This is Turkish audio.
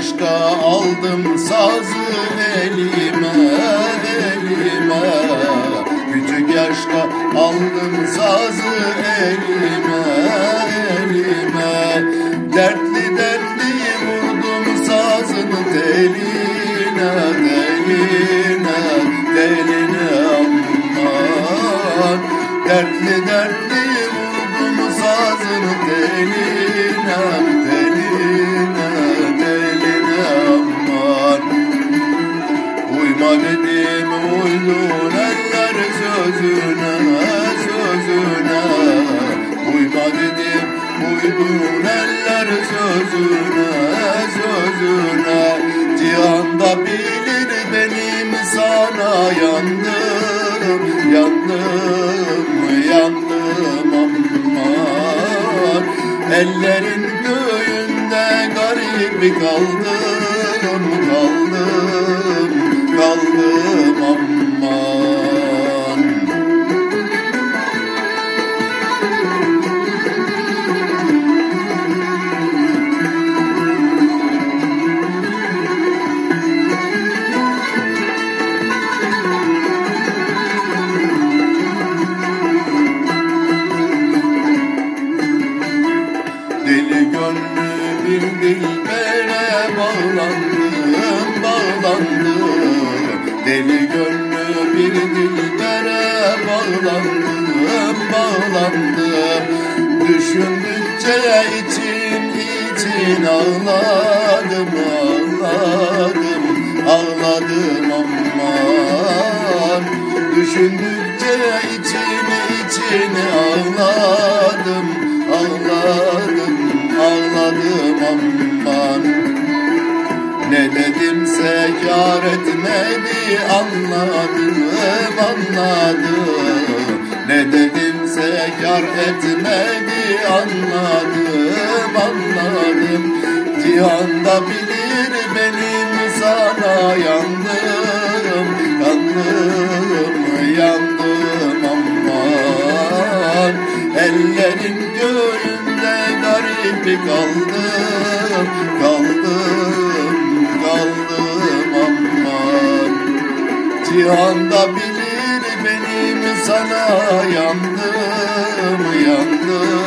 yaşta aldım sazı elime elime. Küçük yaşta aldım sazı elime elime. Dertli dertli vurdum sazın teline teline. Teline aman. Dertli dertli vurdum sazın teline teline sözüne sözüne. Uyma dedim uydun eller sözüne sözüne. Cihanda bilir benim sana yandım yandım yandım aman Ellerin göğünde garip kaldım bir dilbere bağlandım, bağlandım. Deli gönlü bir dilbere bağlandım, bağlandım. Düşündükçe için için ağladım, ağladım, ağladım aman. Düşündükçe için için ağladım, Ne dedimse kar etmedi anladım, anladım Ne dedimse kar etmedi anladım, anladım Cihanda bilir benim sana yandım, yandım garip kaldım, kaldım, kaldım aman. Cihanda bilir benim sana yandım, yandım,